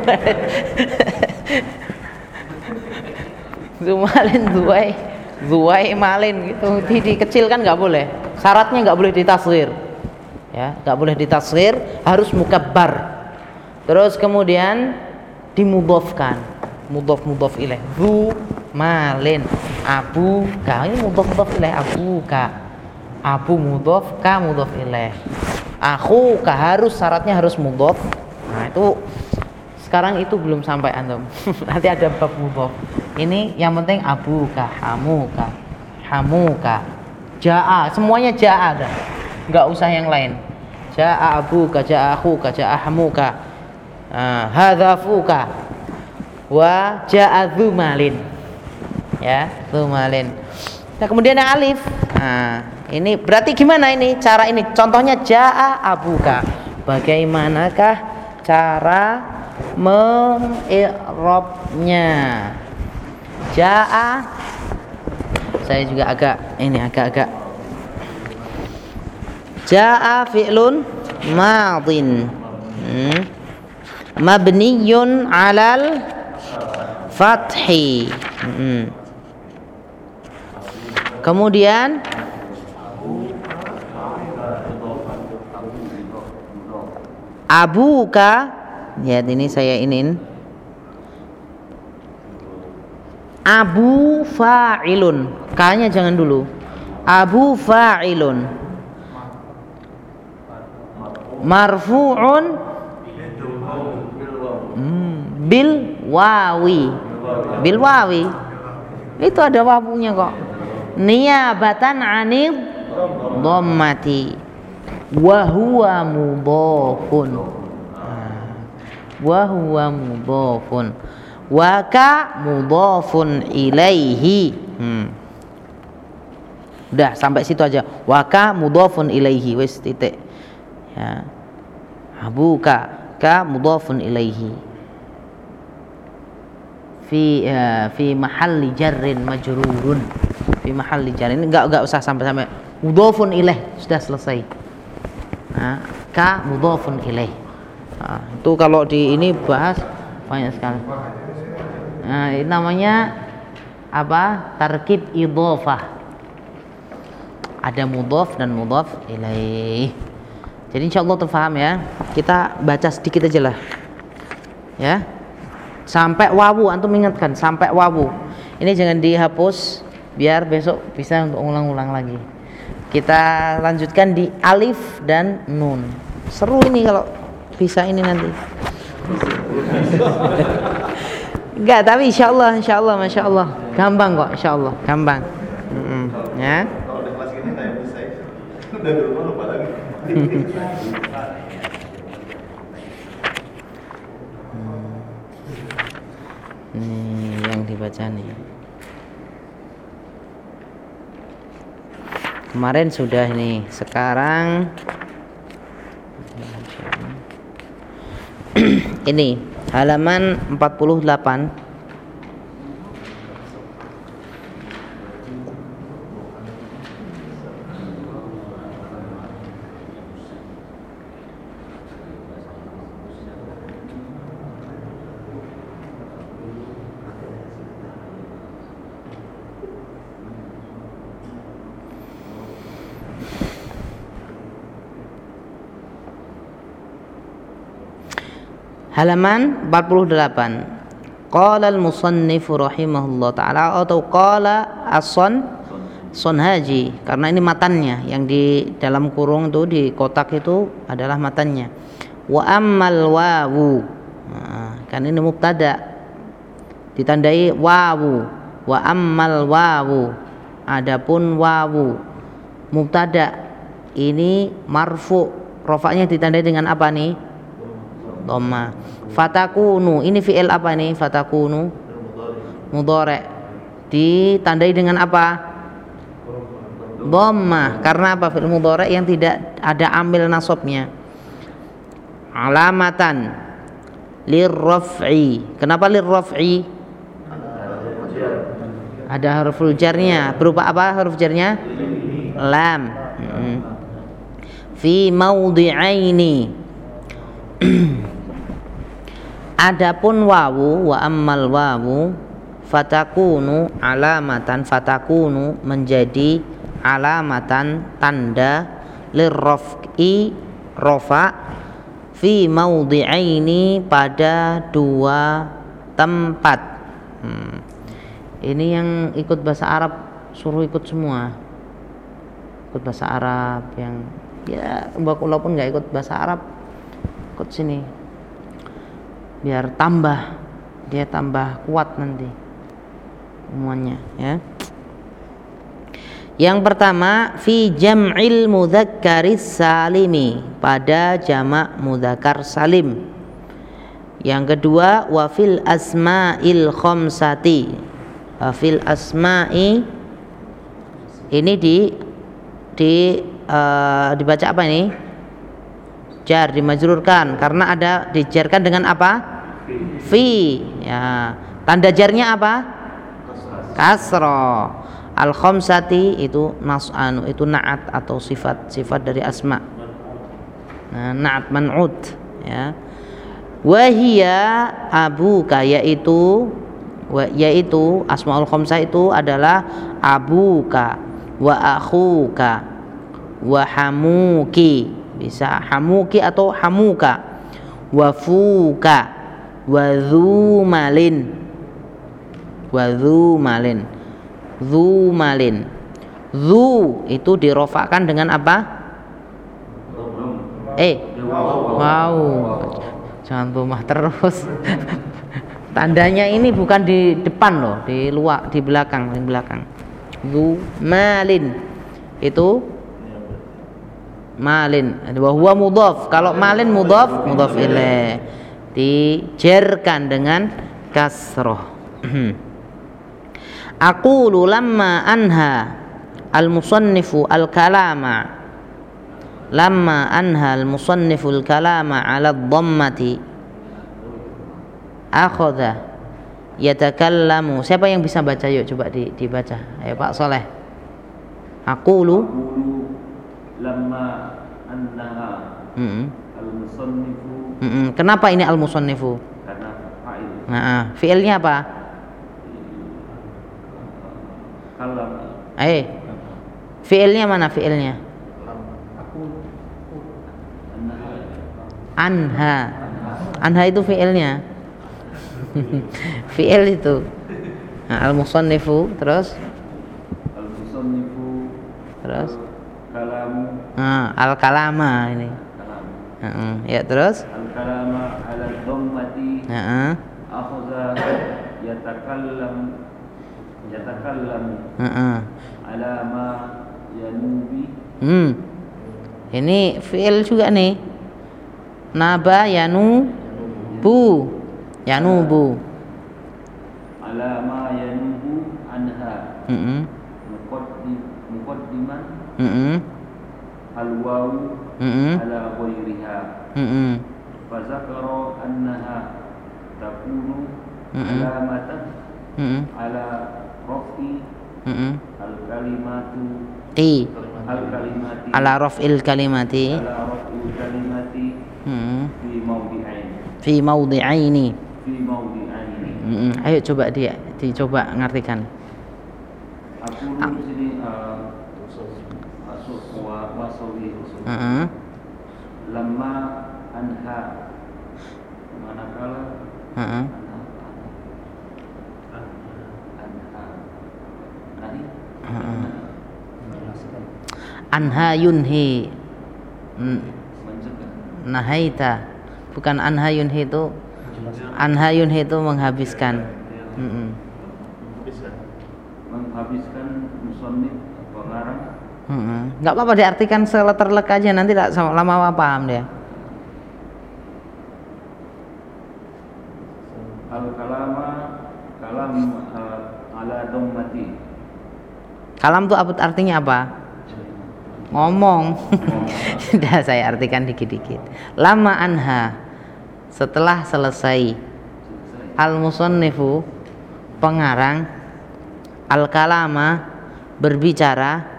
Zumalin zuai zuai malin gitu. Dikecilkan nggak boleh. Syaratnya nggak boleh ditasghir. Ya nggak boleh ditasghir harus mukabbar. Terus kemudian dimudofkan mudof mudof ilaih zu malin. Abu ka. Ini mudof mudof ilaih abu ka. Abu mudof ka mudof ilaih aku ka harus syaratnya harus mudof nah itu sekarang itu belum sampai antum. Nanti ada bab mudof ini yang penting abu ka hamu ka hamu ka jaa semuanya jaa ada nggak usah yang lain. Jaa abu ka jaa aku ka jaa hamu ka uh, hadzafuka wa jaa malin. Ya malin. Nah kemudian yang alif. Nah ini berarti gimana ini cara ini? Contohnya jaa abuka. Bagaimanakah cara mengi'rabnya Ja'a. Saya juga agak ini agak-agak. Ja'a fi'lun madin. Hmm. mabniyun alal fathi. Hmm. kemudian abuka ya ini saya inin abu fa'ilun. Kayaknya jangan dulu. Abu fa'ilun. Marfu'un bil wawi. Bil wawi. Itu ada wawunya kok. Niyabatan anil dhammati. Wa huwa mudhafun wa huwa mudhafun. Wa ka mudhafun ilaihi. Hmm. udah sampai situ aja. Wa ka mudhafun ilaihi. Wis titik. Ya. Abuka ka. Mudhafun ilaihi. Fi uh, fi mahalli jarrin majrurun. Fi mahalli jarrin. Enggak enggak usah sampai sampai mudhafun ilaih. Sudah selesai. Nah, ka mudhafun ilaih Nah, itu kalau di ini bahas banyak sekali. Nah, ini namanya apa? Tarkib idhofah. Ada mudhof dan mudhof ilaih. Jadi insya Allah terfaham ya. Kita baca sedikit aja lah. Ya. Sampai wawu antum ingatkan sampai wawu. Ini jangan dihapus biar besok bisa untuk ulang-ulang lagi. Kita lanjutkan di alif dan nun. Seru ini kalau bisa ini nanti. Enggak tapi insya Allah insya Allah masya Allah gampang kok insya Allah gampang ya? Ini yang dibaca nih. Kemarin sudah ini sekarang ini halaman 48 halaman 48 qala al-musannif rahimahullah taala atau qala as-sun sonhaji karena ini matannya yang di dalam kurung itu di kotak itu adalah matannya. Wa ammal wawu. Nah, kan ini mubtada. Ditandai wawu. Wa ammal wawu. Adapun wawu mubtada. Ini marfu. Rofaknya ditandai dengan apa nih dhamma. Fatakunu. Ini fi'il apa nih fatakunu. Mudhari. Ditandai dengan apa? Dhamma. Karena apa? Fi'il mudhari yang tidak ada amil nasabnya. Alamatan. Lirraf'i. Kenapa lirraf'i? Ada huruf jarnya. Berupa apa huruf jarnya? Lam. Hmm. fi maudhi'aini adapun wawu wa ammal wawu fatakunu alamatan fatakunu menjadi alamatan tanda lirraf'i rofa fi maudhi'aini pada dua tempat. Hmm. ini yang ikut bahasa Arab suruh ikut semua. Ikut bahasa Arab yang ya walaupun nggak ikut bahasa Arab. Ikut sini biar tambah dia tambah kuat nanti semuanya ya yang pertama fi jam'il mudzakkaris salimi pada jamak mudzakkar salim. Yang kedua wa fil asma'il khamsati. Wa fil asma'i ini di di uh, dibaca apa ini? Jar dimajrurkan karena ada dijarkan dengan apa? Fi. Ya. Tanda jarnya apa? Kasro al khamsati itu nas anu itu naat atau sifat sifat dari asma nah, naat man'ud ya wahia abuka yaitu yaitu asmaul khamsah itu adalah abuka wa akhuka wa hamuki bisa hamuki atau hamuka wa fuka wa malin wa malin Zu malin. Zu itu dirofakan dengan apa? Eh, wow. Jangan rumah terus. Tandanya ini bukan di depan loh, di luar, di belakang, di belakang. Zu malin. Itu malin. Wa huwa mudhaf. Kalau malin mudhaf, mudhaf ilaih. Dijerkan dengan kasroh. aqulu lamma anha al musannifu al kalama lamma anha al musannifu al kalama ala dhammati akhadha yatakallamu siapa yang bisa baca yuk coba di, dibaca ayo Pak Soleh aqulu lamma anha mm -hmm. al musannifu mm -hmm. kenapa ini al musannifu karena fa'il nah, fiilnya apa Kalam. Eh. Fiilnya mana fiilnya? Anha. Anha itu fiilnya. fiil itu. Nah, al-musannifu terus al-musannifu terus kalamu nah, al-kalama ini. Kalam. Uh, ya terus? Al-kalama ala dhammati. Uh, akhadha yatakallam yatakallam uh-uh. ala ma yanubi. Hmm. Ini fi'il juga nih. Naba yanu bu. Yanubu ala ma yanubu anha. Mm -hmm. muqaddim muqaddiman. Mm -hmm. al mm -hmm. fa zakara annaha takunu -hmm. ala mm-hmm. al kalimatu ti. ala rafil kalimati. Ala rafil kalimati fi maudhi'ain fi maudhi'aini fi maudhi'aini mm-hmm. ayo coba dia dicoba ngartikan. Aku ah. di sini uh, masuk wa wasawi uh-huh. lama anha. Manakala uh-huh. anha. Yunhi. Nahaita. Bukan anha yunhi itu. Anha yunhi itu menghabiskan. Mm menghabiskan musonif pengarang hmm. nggak apa-apa diartikan seleterlek aja nanti tak lama-lama paham dia? Al kalama kalam ala dhammati kalam itu artinya apa? Ngomong. Sudah saya artikan dikit-dikit. Lama anha setelah selesai. Al musannifu pengarang. Al kalama berbicara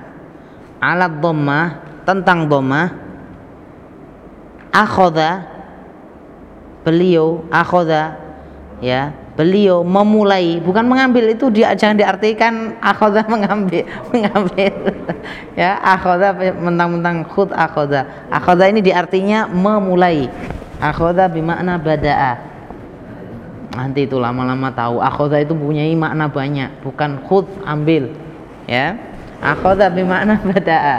alat dhamma tentang dhamma. Akhoda beliau akhoda ya beliau memulai bukan mengambil itu dia jangan diartikan akhoda mengambil mengambil. Ya akhoda mentang-mentang khud akhoda. Akhoda ini diartinya memulai. Akhoda bimakna bada'a. Nanti itu lama-lama tahu. Akhoda itu punya makna banyak bukan khud ambil. Ya akhoda bimakna bada'a.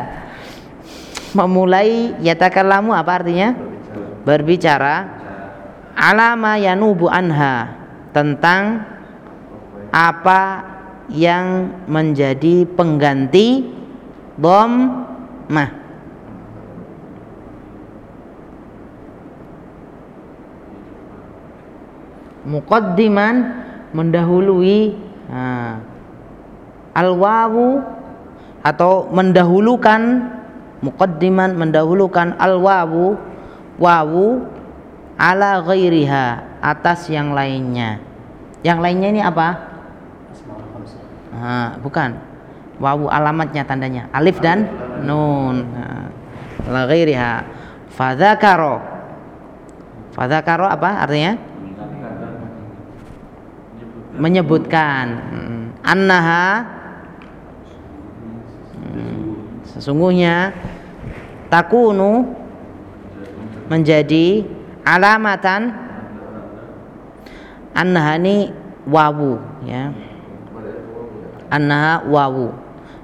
Memulai yatakallamu apa artinya? Berbicara. Alama yanubu anha. Tentang apa yang menjadi pengganti mah muqaddiman mendahului nah, al-wawu atau mendahulukan muqaddiman mendahulukan al-wawu wawu ala ghairiha atas yang lainnya. Yang lainnya ini apa? Nah, bukan. Wawu alamatnya tandanya alif dan nun. Ala ghairiha. Fadzakaro. Fadzakaro apa artinya? Menyebutkan. Hmm. Annaha hmm. Sesungguhnya takunu menjadi alamatan annaha ini wawu ya. Annaha wawu.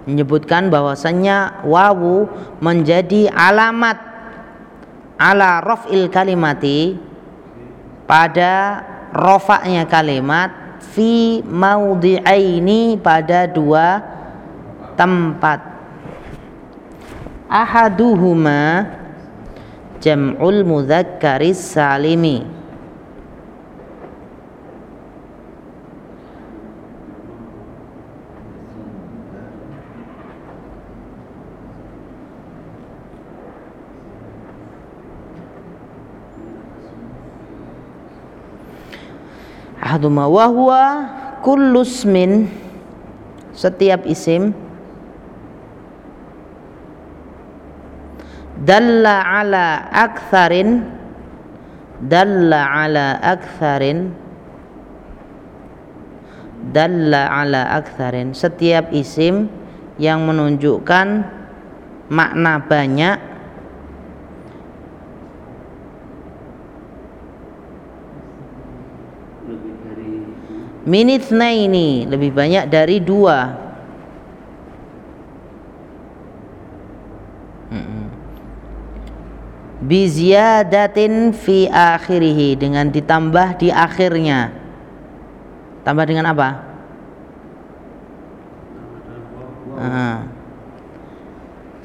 Menyebutkan bahwasannya wawu menjadi alamat ala raf'il kalimati pada rofaknya kalimat fi maudhi'aini pada dua tempat ahaduhuma jam'ul mudzakkaris salimi. Ahaduma wa huwa kullu setiap isim dalla ala aktharin. Dalla ala aktharin. Dalla ala aktharin. Setiap isim yang menunjukkan makna banyak minitna ini lebih banyak dari dua biziyadatin fi akhirih dengan ditambah di akhirnya. Tambah dengan apa?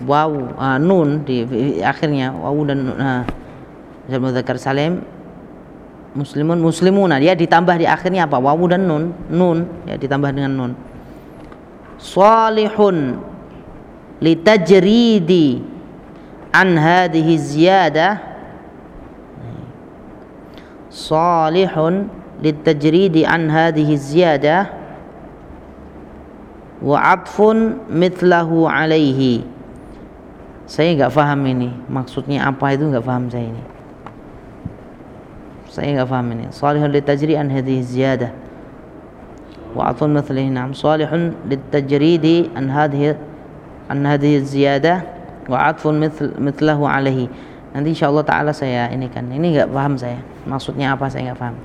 Wow ah, nun di, di akhirnya. Wow dan nun ah. mudzakkar salim. Muslimun muslimuna. Dia ditambah di akhirnya apa? Wawu dan nun. Nun. Ya ditambah dengan nun. Salihun litajridi hadhihi ziyadah salihun litajridi an hadhihi ziyadah wa atfun mithlahu alaihi saya nggak paham ini maksudnya apa itu nggak paham saya ini saya nggak paham ini salihun litajri an hadhihi ziyadah wa atfun mithlihi nam salihun litajridi an hadhihi an hadhihi ziyadah wa atfun mithl, mithlahu alaihi. Nanti insyaallah taala saya ini kan ini nggak paham saya. Maksudnya apa saya nggak paham.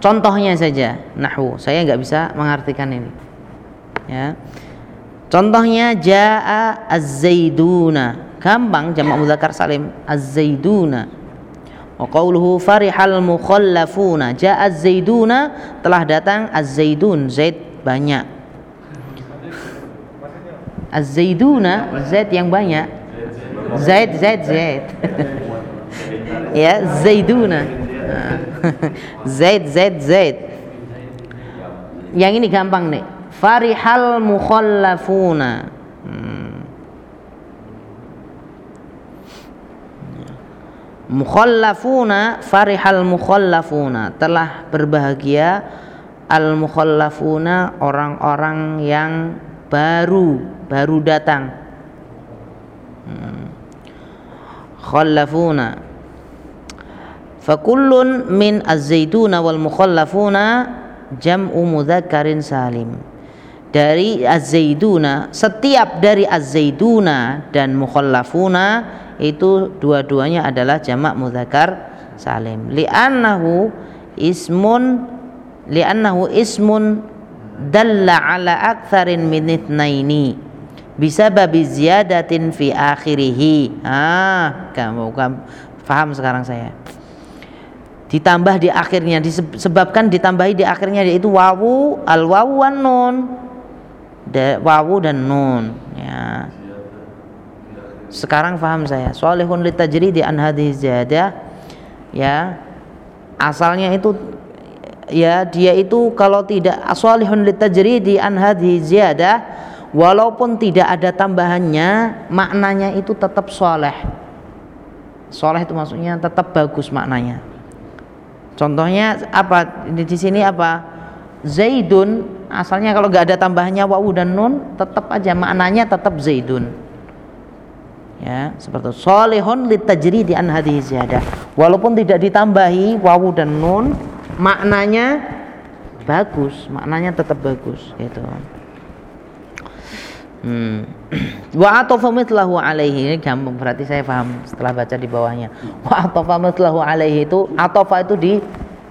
Contohnya saja nahwu. Saya nggak bisa mengartikan ini. Ya. Contohnya jaa az-zaiduna. Gampang jamak mudzakkar salim. Az-zaiduna. Wa qawluhu farihal mukhallafuna. Jaa az-zaiduna telah datang az-zaidun, zaid banyak. Az-zaiduna, zaid yang banyak. Zaid, zaid, zaid. ya, zaiduna. zaid, zaid, zaid. Yang ini gampang nih farihal mukhallafuna hmm. mukhallafuna farihal mukhallafuna telah berbahagia al mukhallafuna orang-orang yang baru baru datang. Hmm. khallafuna. Fakullun min az-zaituna wal mukhallafuna jam'u mudzakkarin salim. Dari az-zaiduna setiap dari az-zaiduna dan mukhallafuna itu dua-duanya adalah jamak muzakkar salim. Li'annahu ismun li'annahu ismun dalla ala aktsarin min itsnaini bisababi ziyadatin fi akhirih ah kamu, kamu paham sekarang saya? Ditambah di akhirnya disebabkan ditambahi di akhirnya yaitu wawu al wawu wan nun. Da, wawu dan nun ya. Sekarang paham saya? Solehun litajri di anhadhi ziyadah ya. Asalnya itu ya dia itu kalau tidak solehun litajri di anhadhi ziyadah walaupun tidak ada tambahannya maknanya itu tetap soleh soleh itu maksudnya tetap bagus maknanya. Contohnya apa? Di sini apa? Zaidun asalnya kalau nggak ada tambahannya wawu dan nun tetap aja maknanya tetap Zaidun. Ya seperti solehun litajri di an ziyadah. Walaupun tidak ditambahi wawu dan nun maknanya bagus maknanya tetap bagus gitu. Hmm. wa atofa mitlahu alaihi. Ini gampang berarti saya paham setelah baca di bawahnya. Wa atofa mitlahu alaihi itu atofa itu di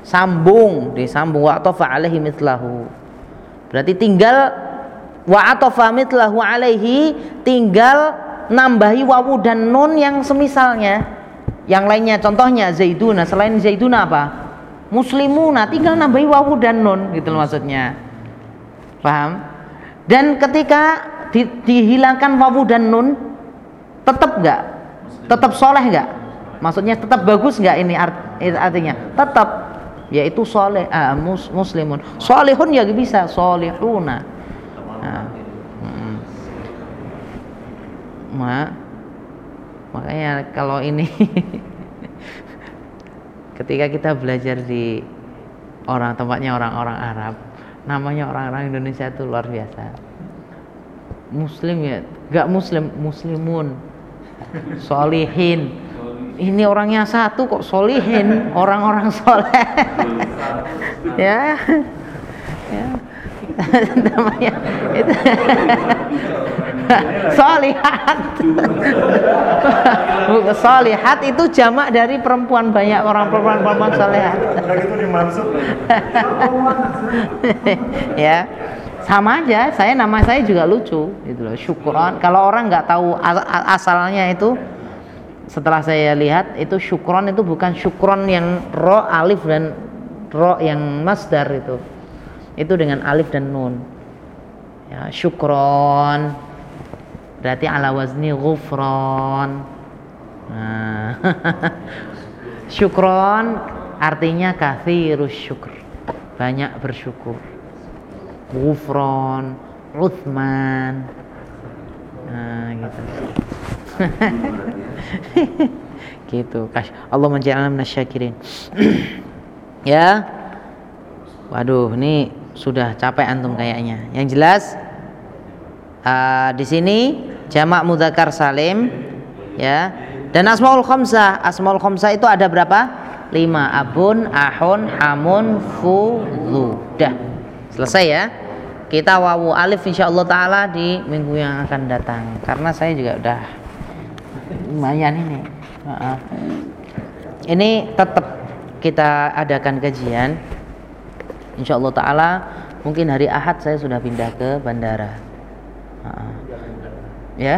sambung disambung. Wa atafa alaihi mitlahu berarti tinggal wa atafa mitlahu alaihi tinggal nambahi wawu dan nun yang semisalnya. Yang lainnya contohnya zaiduna. Selain zaiduna apa muslimuna tinggal nambahi wawu dan nun gitu loh maksudnya. Paham? Dan ketika di, dihilangkan wawu dan nun tetap enggak tetap soleh enggak maksudnya tetap bagus enggak ini art, artinya? Tetap yaitu soleh ah, mus, muslimun. Solehun ya bisa solehuna nah, hmm. Ma, makanya kalau ini ketika kita belajar di orang tempatnya orang-orang Arab namanya orang-orang Indonesia itu luar biasa. Muslim ya gak muslim muslimun. Solihin. Ini orangnya satu kok solihin orang-orang soleh. Ya. Ya. Namanya itu solihat solihat itu jamak dari perempuan banyak orang perempuan perempuan solihat ya sama aja saya nama saya juga lucu gitu loh syukuran. Kalau orang nggak tahu asalnya itu setelah saya lihat itu syukron itu bukan syukron yang ro alif dan ro yang masdar itu. Itu dengan alif dan nun. Ya syukron berarti ala wazni ghufron. Nah, syukron artinya kathirus syukur. Banyak bersyukur. Ghufron Uthman. Nah gitu. Gitu. Allah menjadikan minasyakirin ya. Waduh ini sudah capek antum kayaknya. Yang jelas uh, di sini jamak mudzakkar salim ya. Dan asmaul khamsah. Asmaul khamsah itu ada berapa? Lima. Abun ahun hamun fudhu dah. Selesai ya. Kita wawu alif insyaallah taala di minggu yang akan datang. Karena saya juga udah lumayan ini. Uh, ini tetap kita adakan kajian. Insya Allah Taala mungkin hari Ahad saya sudah pindah ke bandara. uh, ya?